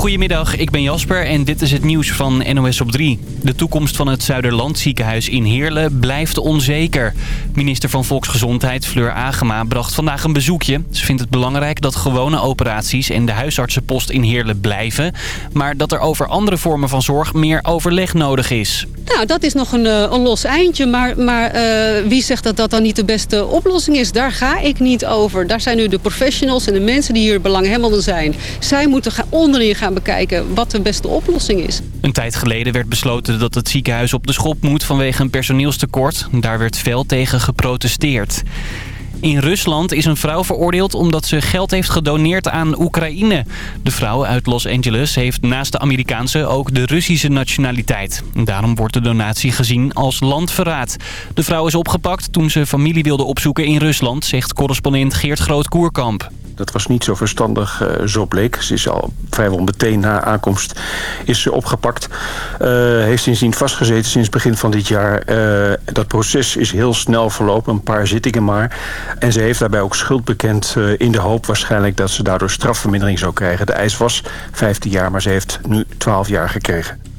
Goedemiddag, ik ben Jasper en dit is het nieuws van NOS op 3. De toekomst van het Zuiderland ziekenhuis in Heerlen blijft onzeker. Minister van Volksgezondheid Fleur Agema bracht vandaag een bezoekje. Ze vindt het belangrijk dat gewone operaties en de huisartsenpost in Heerlen blijven... maar dat er over andere vormen van zorg meer overleg nodig is. Nou, dat is nog een, eh, los eindje, maar, maar uh, wie zegt dat dat dan niet de beste oplossing is? Daar ga ik niet over. Daar zijn nu de professionals en de mensen die hier belanghebbenden zijn. Zij moeten gaan onderin gaan bekijken wat de beste oplossing is. Een tijd geleden werd besloten dat het ziekenhuis op de schop moet vanwege een personeelstekort. Daar werd fel tegen geprotesteerd. In Rusland is een vrouw veroordeeld omdat ze geld heeft gedoneerd aan Oekraïne. De vrouw uit Los Angeles heeft naast de Amerikaanse ook de Russische nationaliteit. Daarom wordt de donatie gezien als landverraad. De vrouw is opgepakt toen ze familie wilde opzoeken in Rusland, zegt correspondent Geert Groot-Koerkamp. Dat was niet zo verstandig, uh, zo bleek. Ze is al vrijwel meteen na aankomst is ze opgepakt. Uh, heeft sindsdien vastgezeten sinds begin van dit jaar. Uh, dat proces is heel snel verlopen, een paar zittingen maar. En ze heeft daarbij ook schuld bekend in de hoop waarschijnlijk... dat ze daardoor strafvermindering zou krijgen. De eis was 15 jaar, maar ze heeft nu 12 jaar gekregen.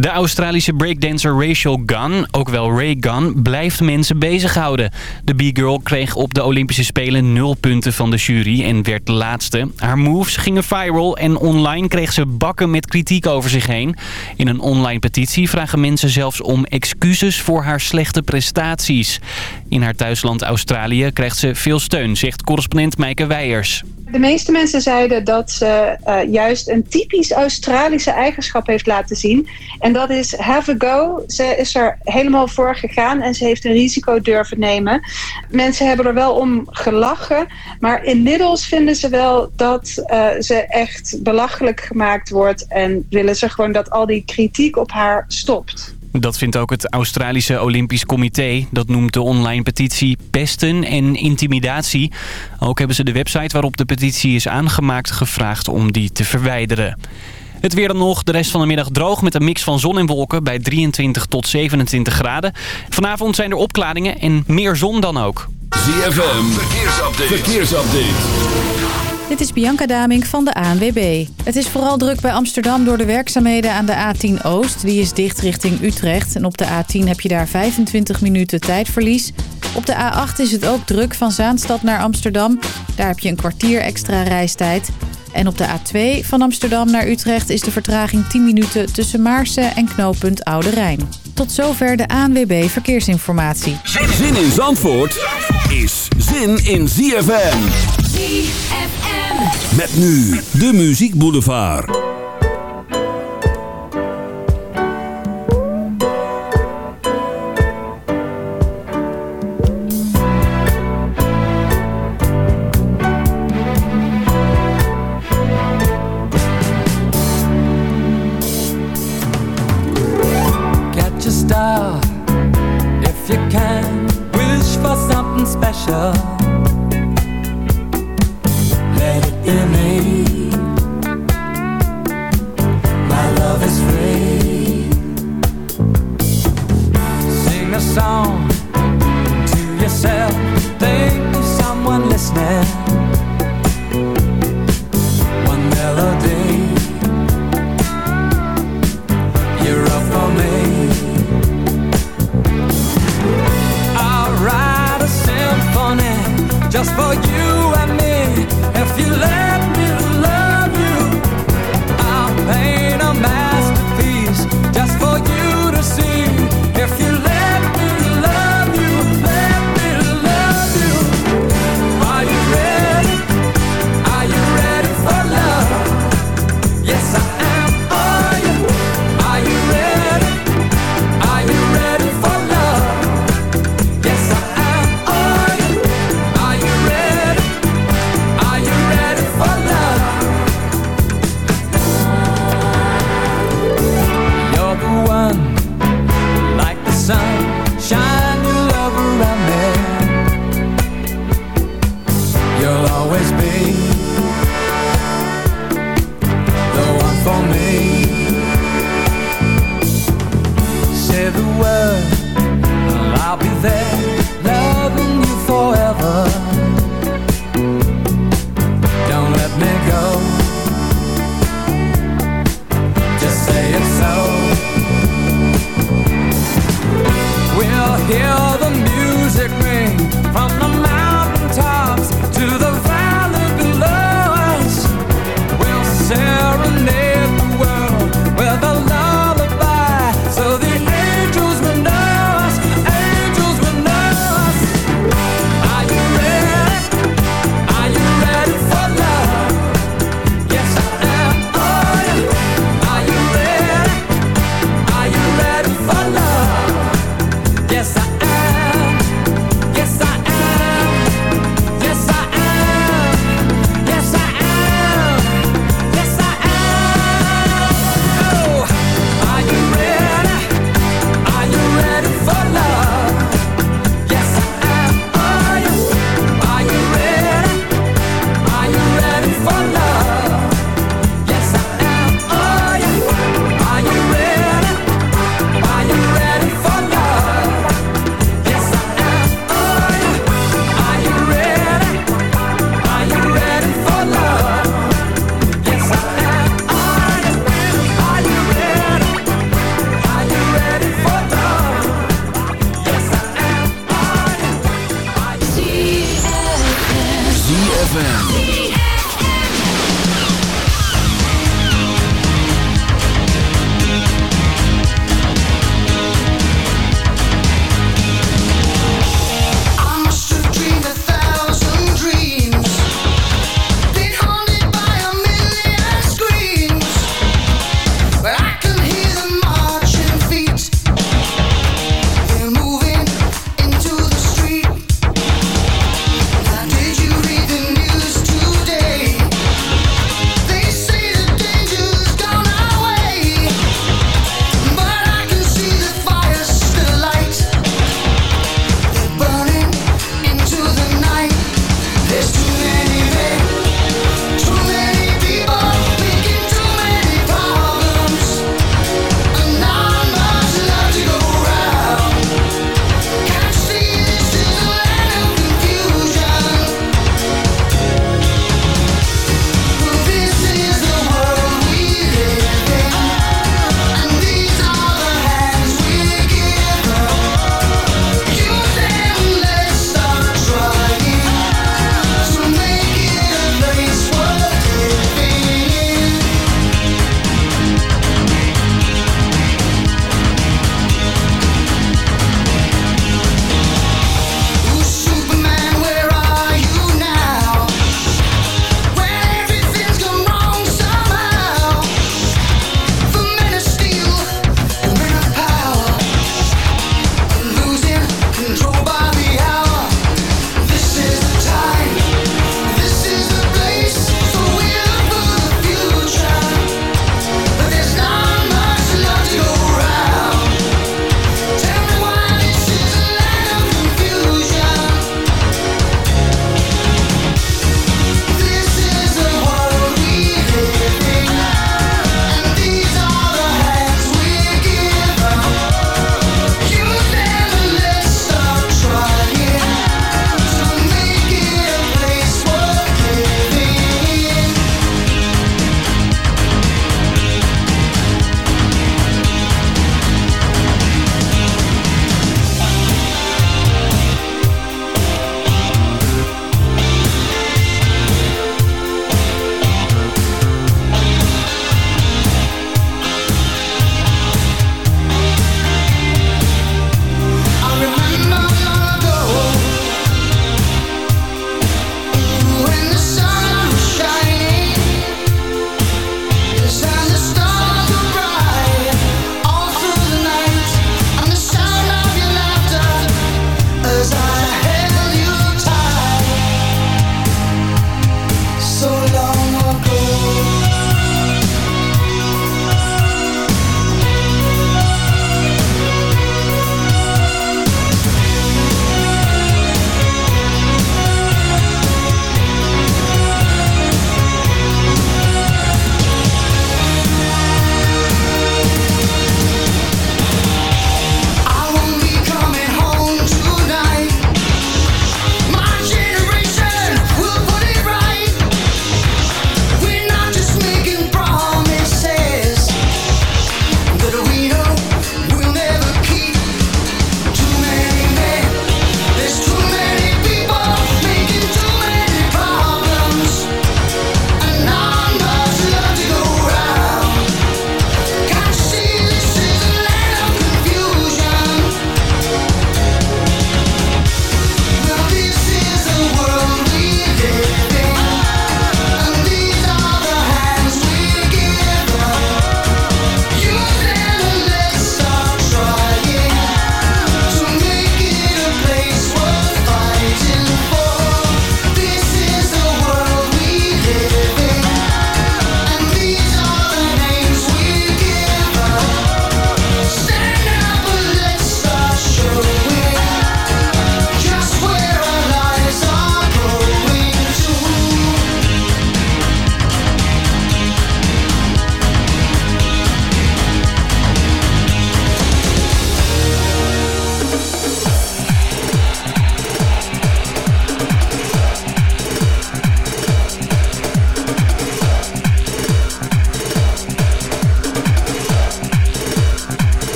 De Australische breakdancer Rachel Gunn, ook wel Ray Gunn, blijft mensen bezighouden. De B-girl kreeg op de Olympische Spelen nul punten van de jury en werd laatste. Haar moves gingen viral en online kreeg ze bakken met kritiek over zich heen. In een online petitie vragen mensen zelfs om excuses voor haar slechte prestaties. In haar thuisland Australië krijgt ze veel steun, zegt correspondent Meike Weijers. De meeste mensen zeiden dat ze uh, juist een typisch Australische eigenschap heeft laten zien. En dat is have a go. Ze is er helemaal voor gegaan en ze heeft een risico durven nemen. Mensen hebben er wel om gelachen. Maar inmiddels vinden ze wel dat uh, ze echt belachelijk gemaakt wordt. En willen ze gewoon dat al die kritiek op haar stopt. Dat vindt ook het Australische Olympisch Comité. Dat noemt de online petitie pesten en intimidatie. Ook hebben ze de website waarop de petitie is aangemaakt gevraagd om die te verwijderen. Het weer dan nog, de rest van de middag droog met een mix van zon en wolken bij 23 tot 27 graden. Vanavond zijn er opklaringen en meer zon dan ook. ZFM, verkeersupdate. verkeersupdate. Dit is Bianca Daming van de ANWB. Het is vooral druk bij Amsterdam door de werkzaamheden aan de A10 Oost. Die is dicht richting Utrecht. En op de A10 heb je daar 25 minuten tijdverlies. Op de A8 is het ook druk van Zaanstad naar Amsterdam. Daar heb je een kwartier extra reistijd. En op de A2 van Amsterdam naar Utrecht is de vertraging 10 minuten tussen Maarsen en knooppunt Oude Rijn. Tot zover de ANWB Verkeersinformatie. Zin in Zandvoort is zin in ZFM. ZFM. Met nu de Muziek Boulevard. Catch a star if you can. Wish for something special. song to yourself. Think of someone listening.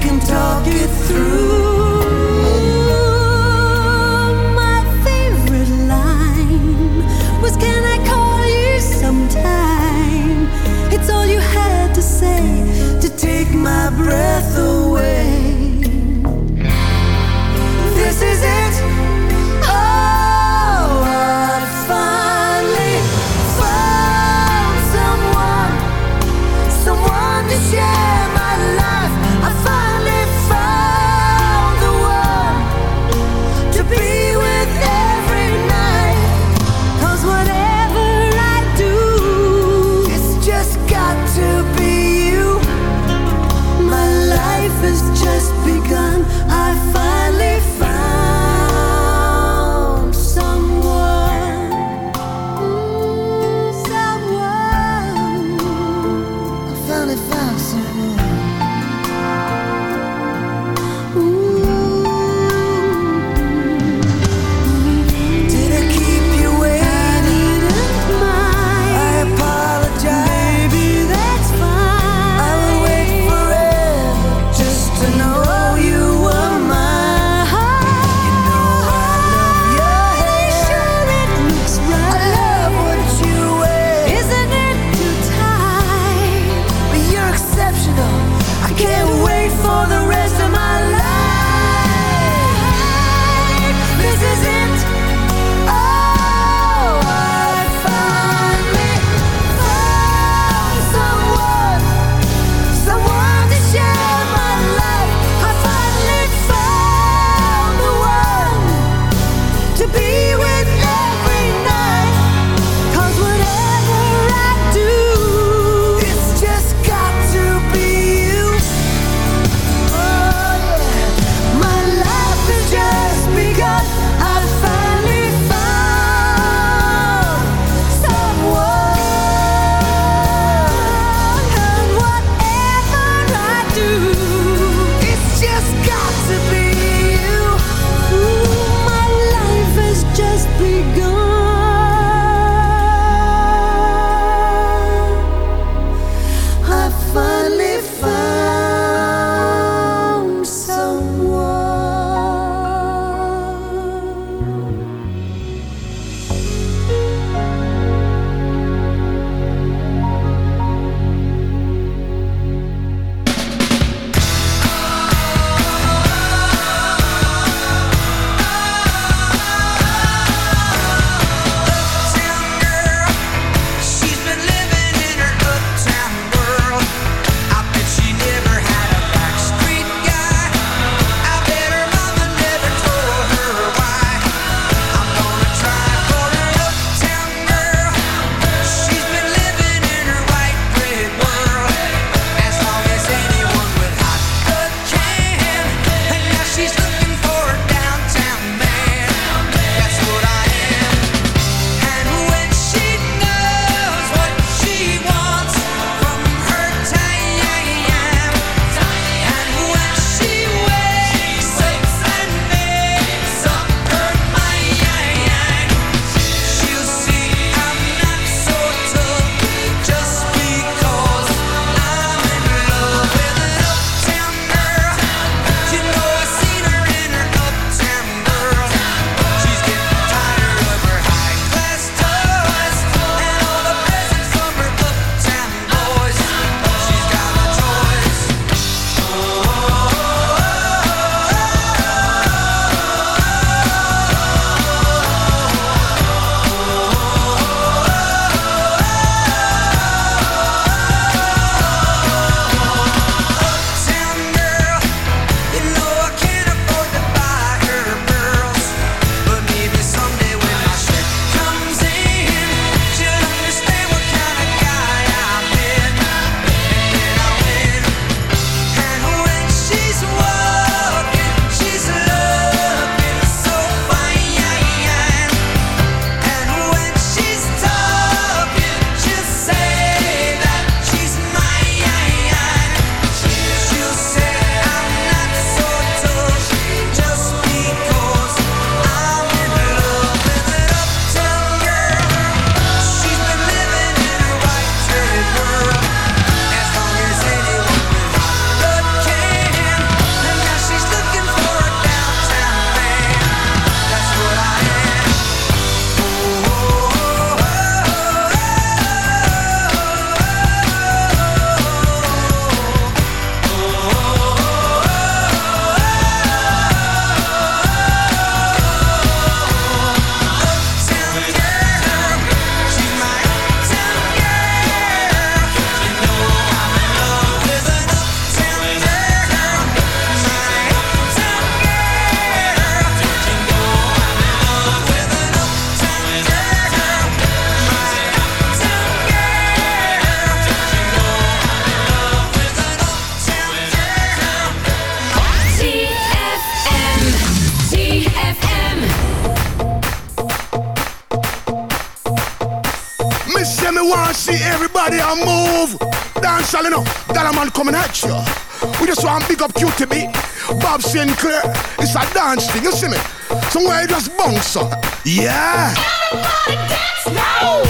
Can talk it through. See everybody a move. Dance all enough. That a man coming at you. We just want big up QTB. Bob Sinclair. It's a dance thing, you see me? Somewhere you just bounce up. Yeah. Everybody dance now.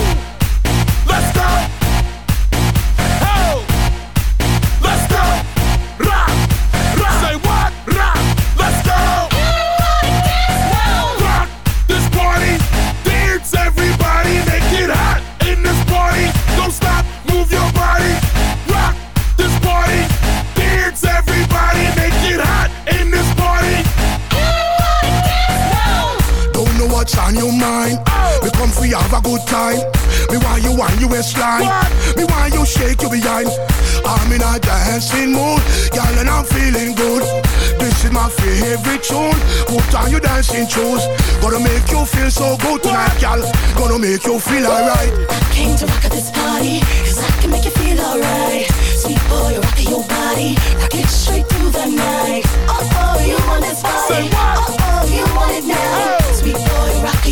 On your mind. We come for you have a good time. Me want you on your waistline. Me want you shake your behind. I'm in a dancing mood, girl, and I'm feeling good. This is my favorite tune. Put on your dancing shoes. Gonna make you feel so good tonight, girl. Gonna make you feel alright. I Came to rock at this party, cause I can make you feel alright. Sweet boy, rock your body, rock it straight through the night. Oh, oh, you want this body? Say what? Oh, oh.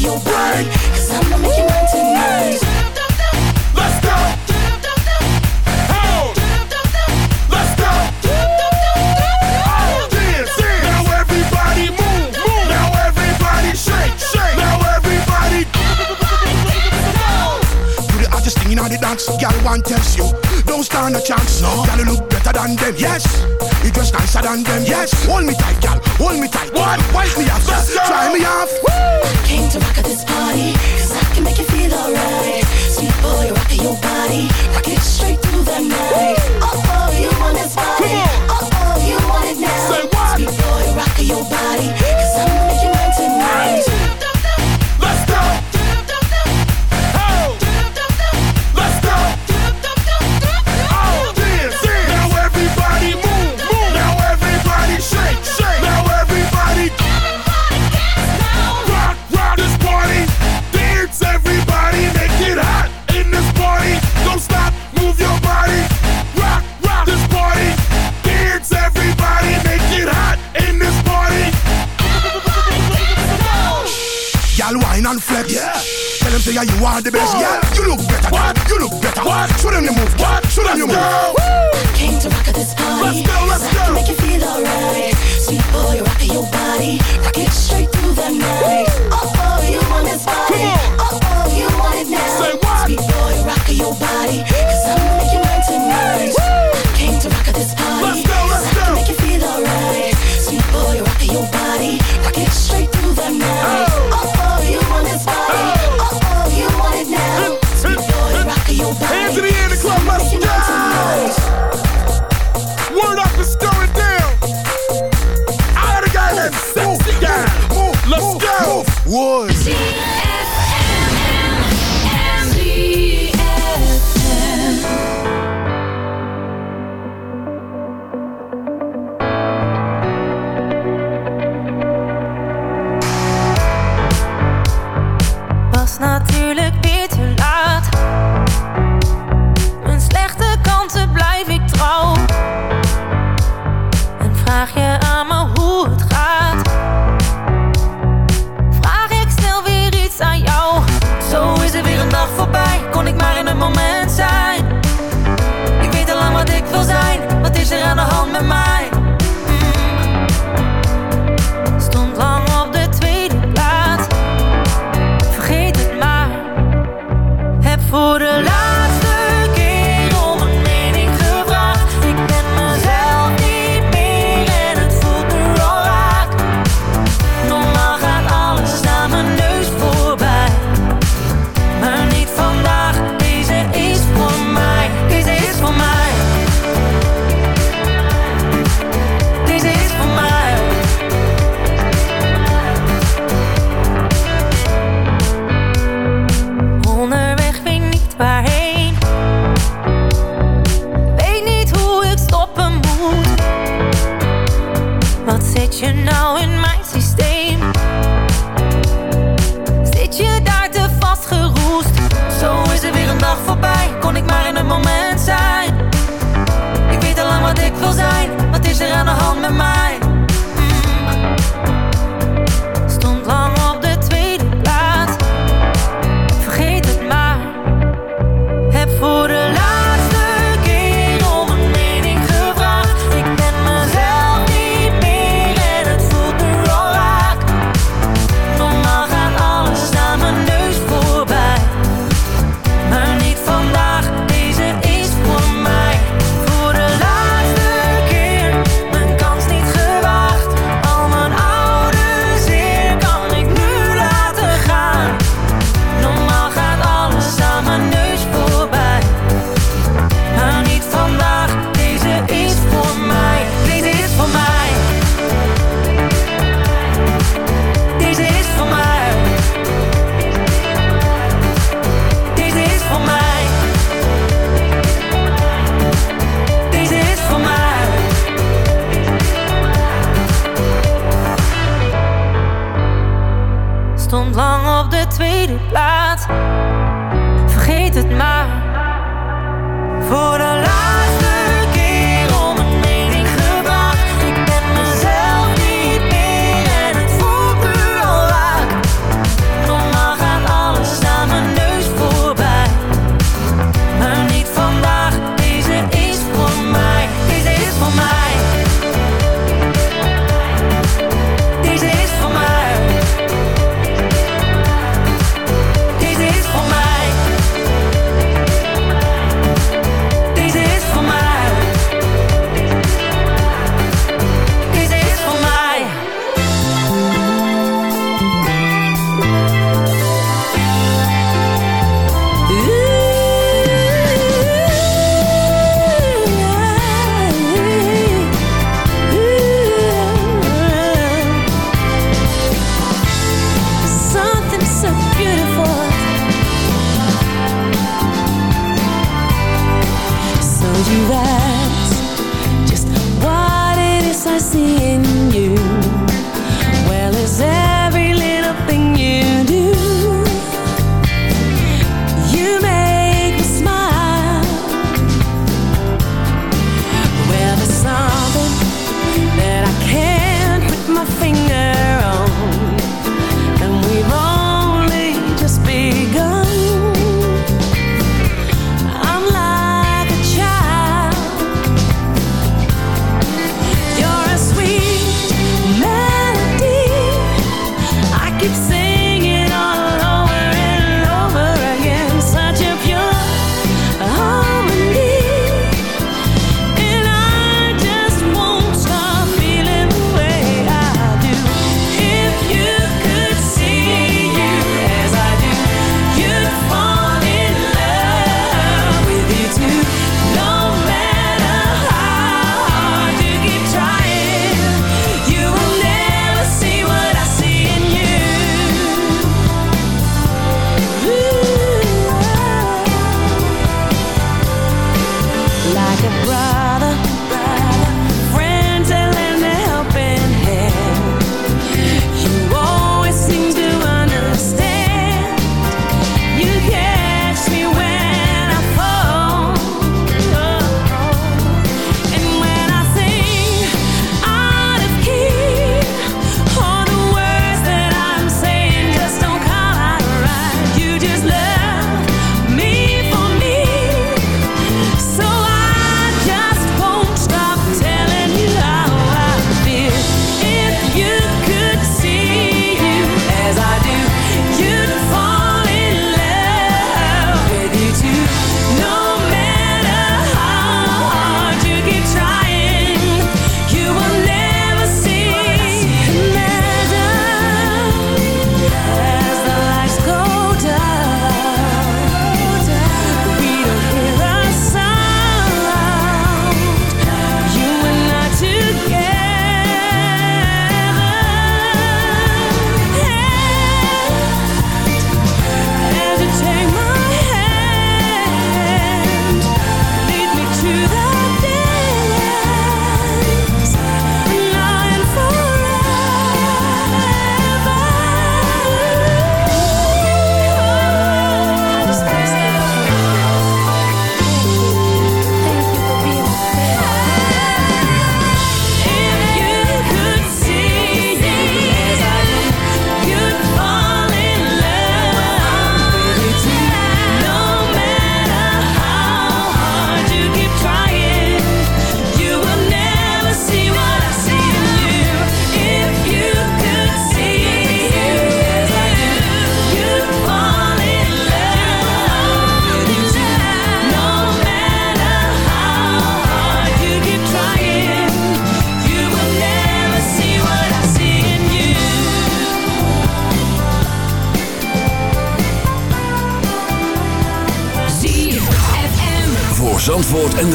I'm gonna make you mine tonight. Let's go. Oh. Let's go. Oh, dance. Now everybody move, move. Now everybody shake, shake. Now everybody. Dance, tells you. Don't stand a chance, no. Girl, you look better than them, yes. You dress nicer than them, yes. Hold me tight, girl, hold me tight. What? Wipe me off, Let's go. try me off. I Came to rock at this party, cause I can make you feel alright. Sweet boy, rock your body, rock it straight through the night. Oh, oh, you want this body? Come on. Oh, oh, you want it now? Say what? Sweet boy, rock your body, and flex. Yeah. Tell them say yeah, you are the best. Yeah, you look better. What? You look better. What? Show them you move. What? Show them you Let's move. go. Came to rock at this party. Let's go, let's cause I go. can make you feel alright. Sweet boy, rock your body, rock it straight through the night. Oh, oh, you want this body? Come on. Oh, oh, you want it now? Say what? Sweet boy, rock your body, cause I'm gonna make you mine tonight. Came Wood.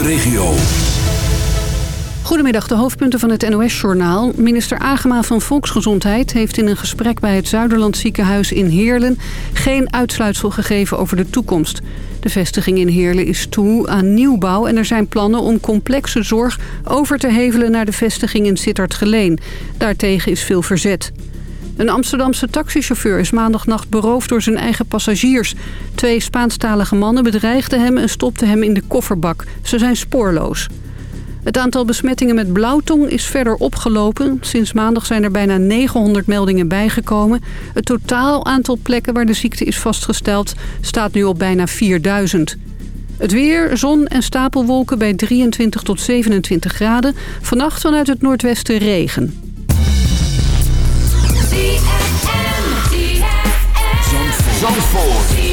regio. Goedemiddag, de hoofdpunten van het NOS-journaal. Minister Agema van Volksgezondheid heeft in een gesprek bij het Zuiderland ziekenhuis in Heerlen... geen uitsluitsel gegeven over de toekomst. De vestiging in Heerlen is toe aan nieuwbouw en er zijn plannen om complexe zorg over te hevelen naar de vestiging in Sittard-Geleen. Daartegen is veel verzet. Een Amsterdamse taxichauffeur is maandagnacht beroofd door zijn eigen passagiers. Twee Spaanstalige mannen bedreigden hem en stopten hem in de kofferbak. Ze zijn spoorloos. Het aantal besmettingen met blauwtong is verder opgelopen. Sinds maandag zijn er bijna 900 meldingen bijgekomen. Het totaal aantal plekken waar de ziekte is vastgesteld staat nu op bijna 4000. Het weer, zon en stapelwolken bij 23 tot 27 graden. Vannacht vanuit het noordwesten regen. Zandvoort.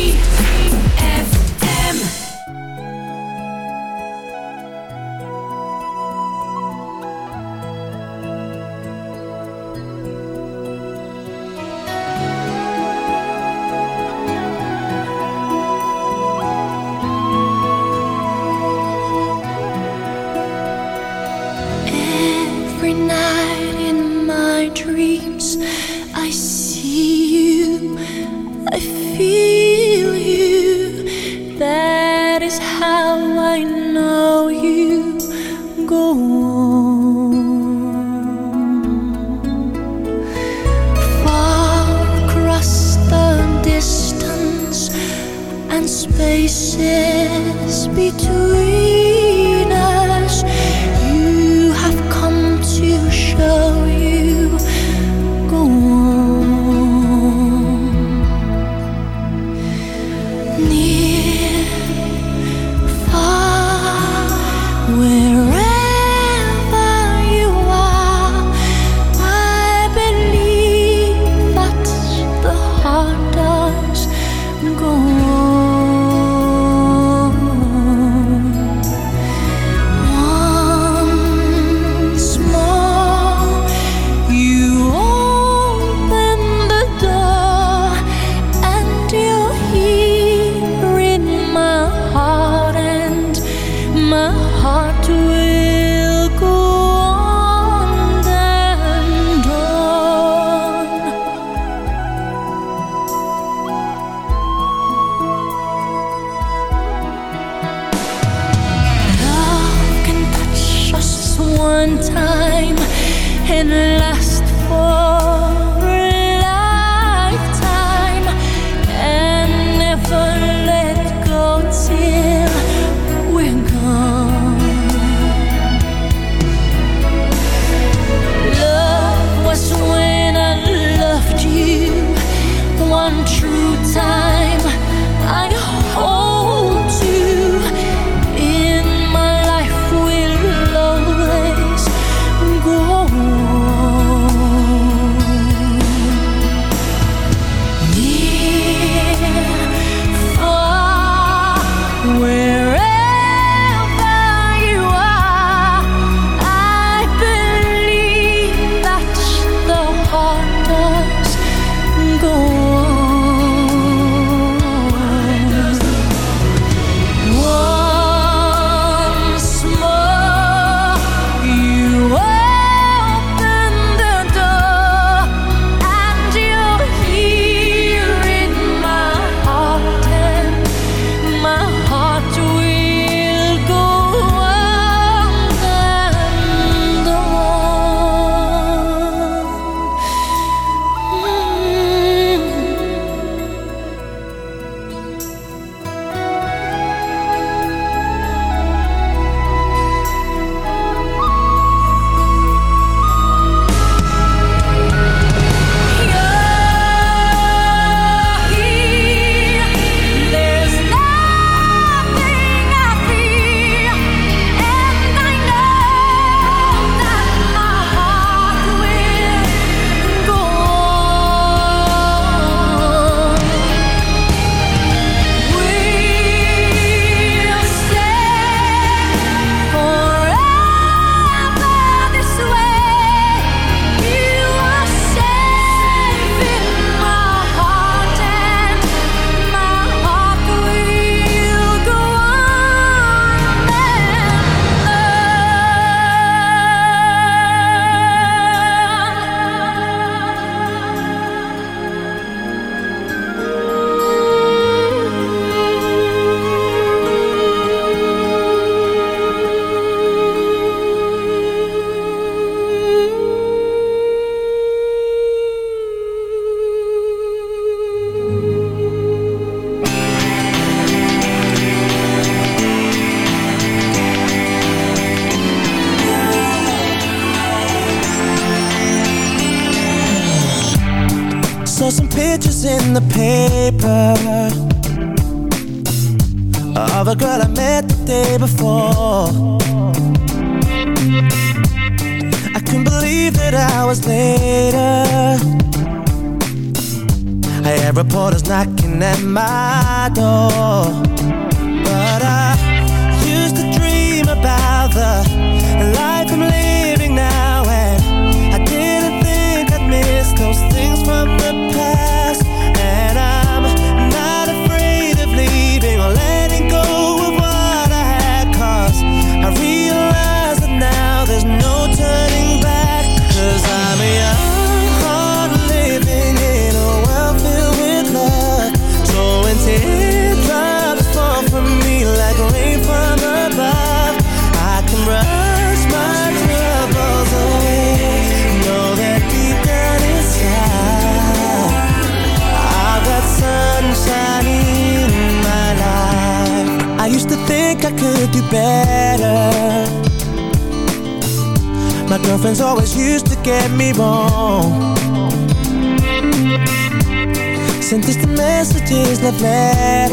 that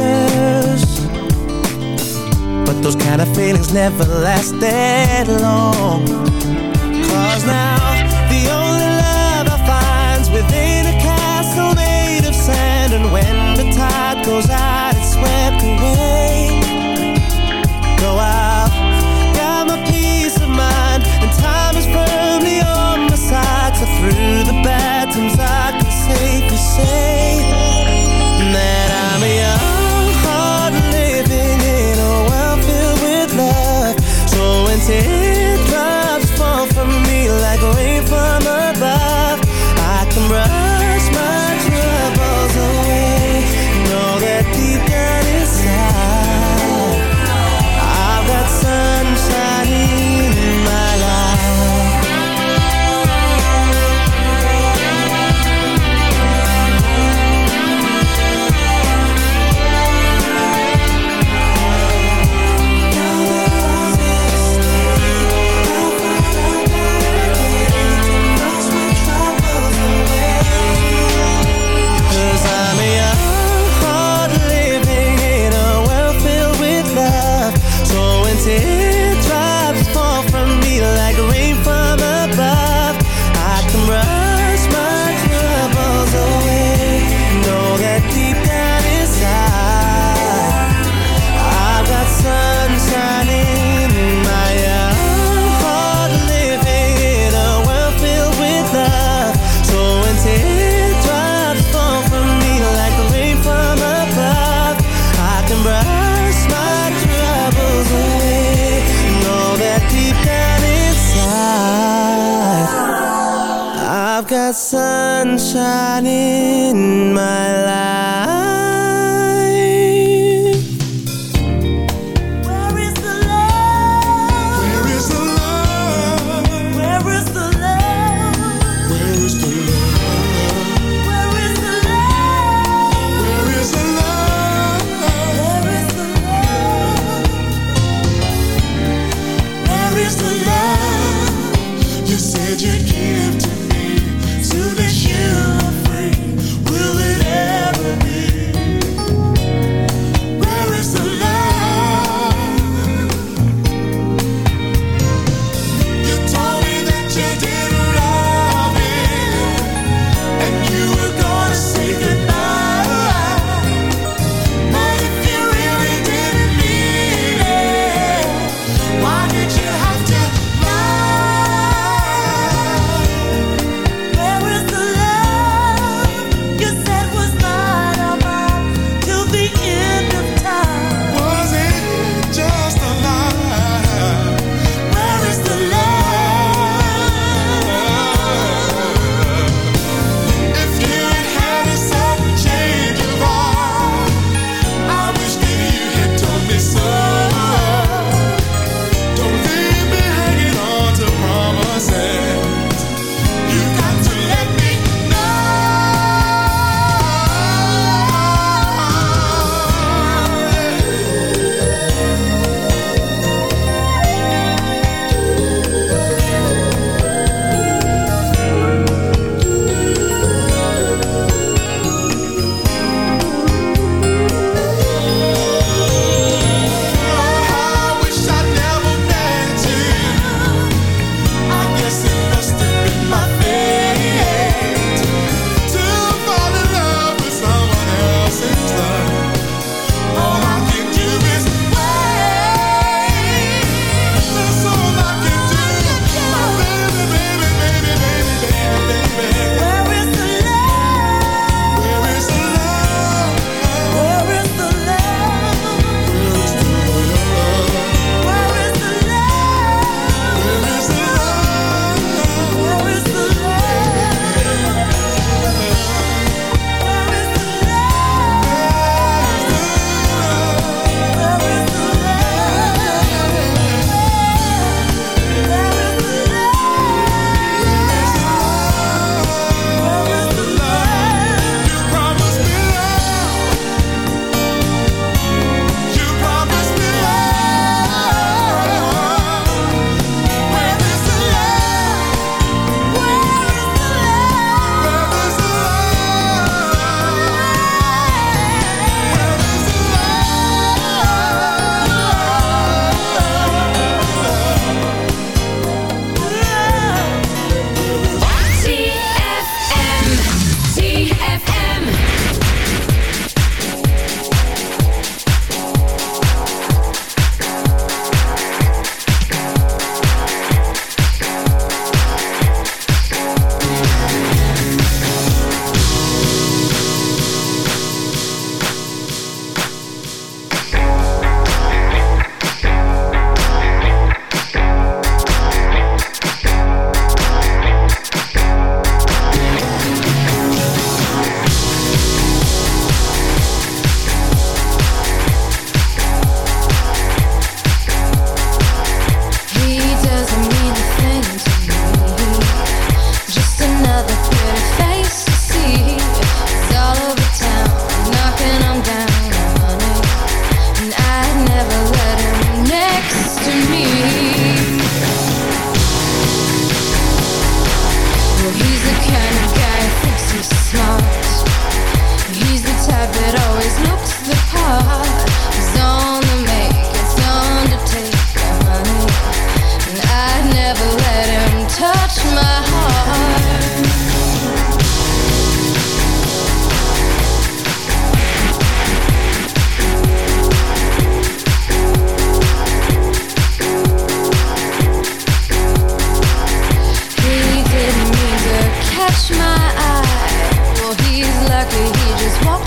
But those kind of feelings never last that long.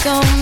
don't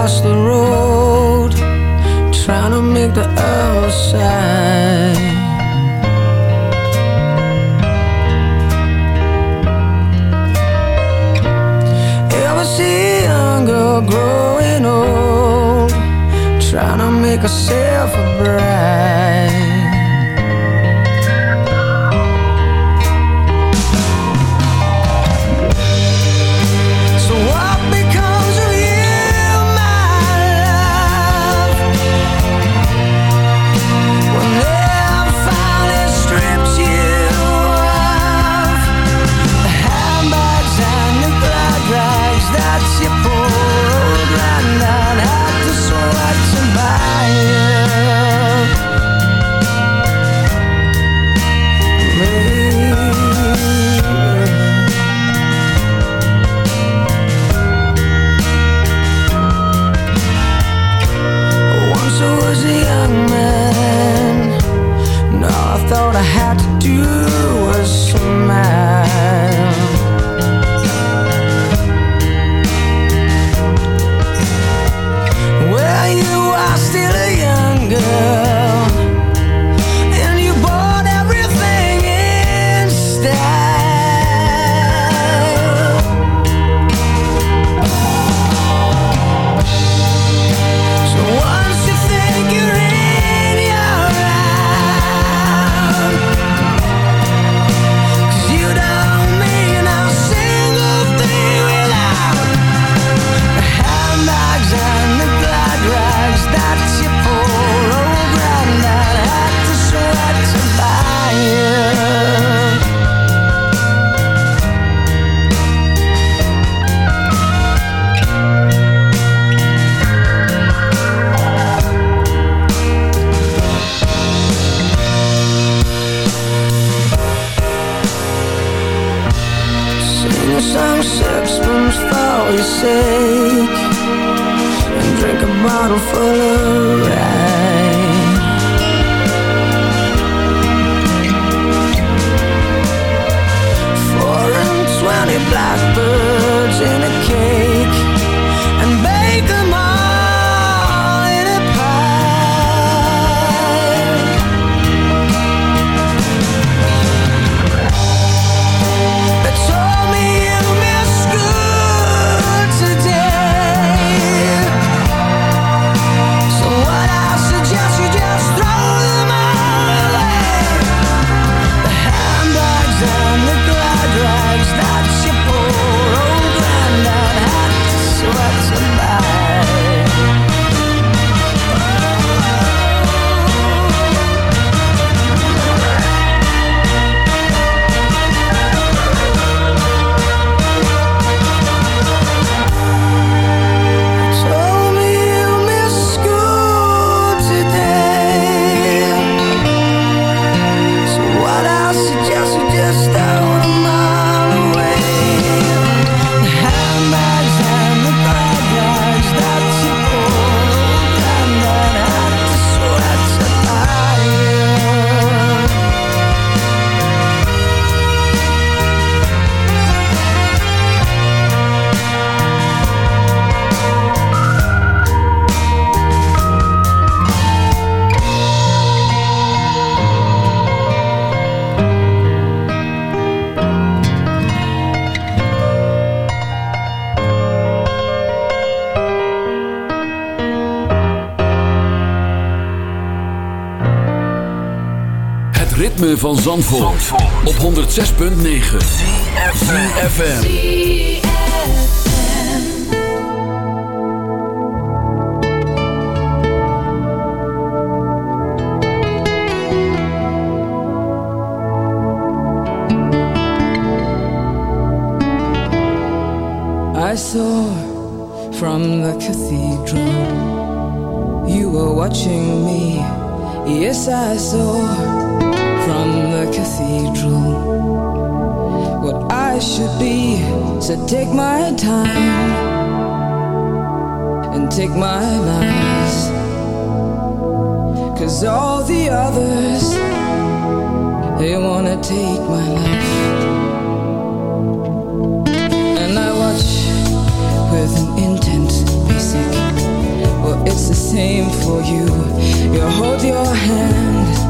across the road, trying to make the outside. Ever see a young girl growing old, trying to make herself a bride. van Zandvoort, Zandvoort. op 106.9 CFFM I saw from the cathedral You were watching me. Yes, I saw. cathedral what I should be. So take my time and take my lies. Cause all the others, they wanna take my life. And I watch with an intent basic. Well, it's the same for you. You hold your hand